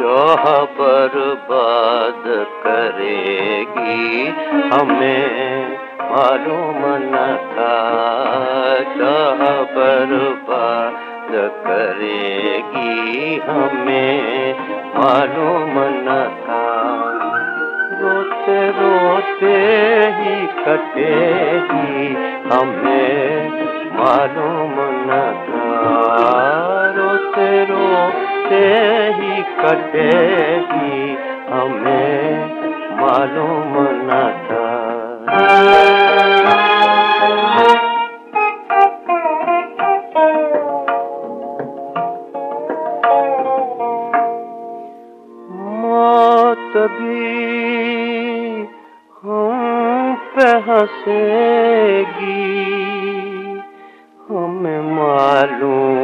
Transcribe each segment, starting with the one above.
चाह बर्बाद करेगी हमें मालूम न था। चाह बर्बाद करेगी हमें मालूम न था। कटेगी हमें मालूम न रोते रोते ही कटेगी हमें मालूम न था मौत भी हंसेगी। हमें मालूम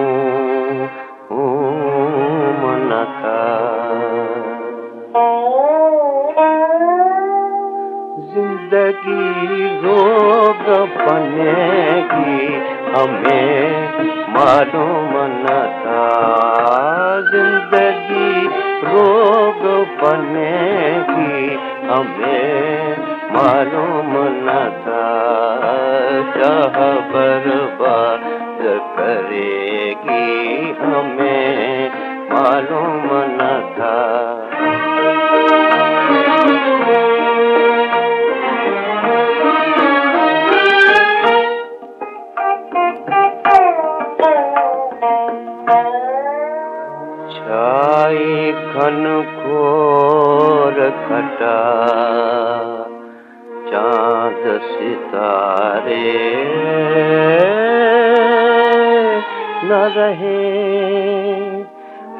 ज़िंदगी रोग बनेगी हमें मालूम न था। मालूम न था चाह बर्बाद करेगी हमें। मालूम न था। घन घोर घटा चाँद सितारे। न रहे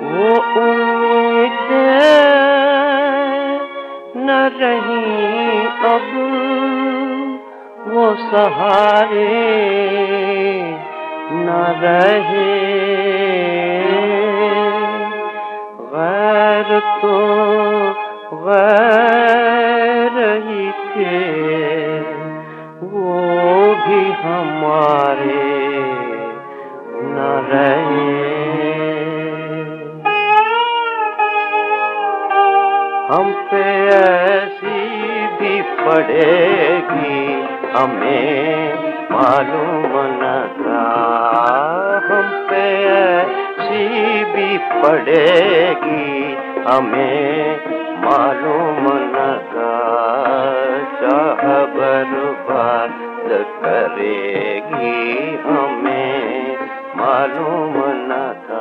वो उम्मीद, न रही अब वो सहारे। न रहे वो भी हमारे न रहे। हम पे ऐसी भी पड़ेगी, हमें मालूम न था। हम पे ऐसी भी पड़ेगी, हमें मालूम न था। मदद करेगी हमें मालूम न था